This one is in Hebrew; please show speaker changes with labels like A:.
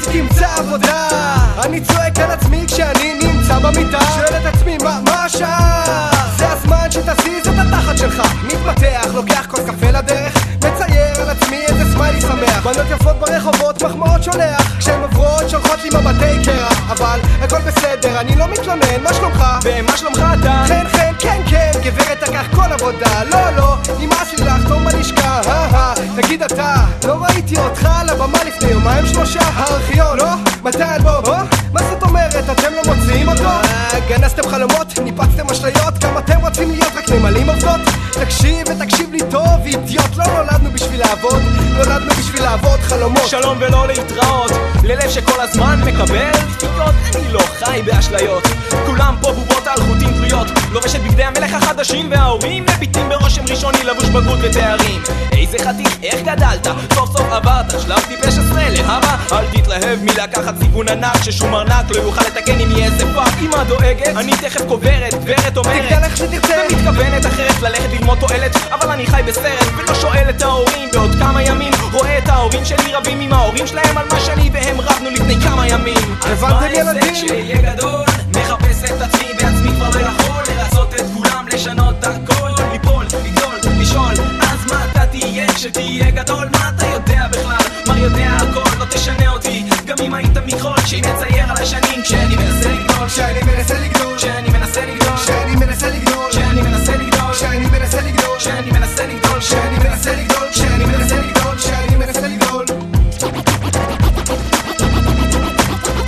A: תמצא עבודה. אני צועק על עצמי כשאני נמצא במיטה. שואל את עצמי מה, מה השעה? זה הזמן שתזיז את התחת שלך. מתמתח, שמח. בנות יפות ברחובות, מחמאות שולח. כשהן עוברות שולחות לי מבטי קרח. אבל הכל בסדר, אני לא מתלונן, מה שלומך?
B: ומה שלומך אתה?
A: חן חן, כן כן, גברת תקח כל עבודה. לא לא, נמאס לי לחתום בלשכה, הא תגיד אתה, לא ראיתי אותך על הבמה לפני יומיים שלושה הארכיון, לא? מתי אלבום? חלומות, ניפצתם אשליות, גם אתם רוצים להיות רק נמלים עובדות? תקשיב ותקשיב לי טוב, אידיוט, לא נולדנו בשביל לעבוד, נולדנו בשביל לעבוד חלומות
B: שלום ולא להתראות ללב שכל הזמן מקבל דפיקות אני לא חי באשליות כולם פה בובות על חוטים תלויות לובש את בגדי המלך החדשים וההורים מביטים ברושם ראשוני לבוש בגרות ותארים איזה חתיך, איך גדלת? סוף סוף עברת שלב טיפש עשרה להבא אל תתלהב מלקחת סיכון ענק ששום ארנק לא יוכל לתקן אם יהיה אמא דואגת, אני תכף קוברת, גברת אומרת.
A: תגדל איך שתרצה
B: ומתכוונת אחרת ללכת ללמוד תועלת אבל אני חי בסרט ולא שואל את ההורים. בעוד כמה ימים רואה את ההורים שלי רבים עם ההורים שלהם על מה שאני והם רבנו לפני כמה ימים.
A: הבנתם, ילדים?
B: כשיהיה גדול? מחפש את עצמי בעצמי כבר לא יכול לרצות את כולם לשנות הכל ליפול, לגדול, לשאול. אז מה אתה תהיה כשתהיה גדול? מה אתה יודע בכלל? מה יודע הכל אם היית מחול שמצייר על השנים כשאני מנסה לגדול
A: כשאני מנסה לגדול,
B: כשאני מנסה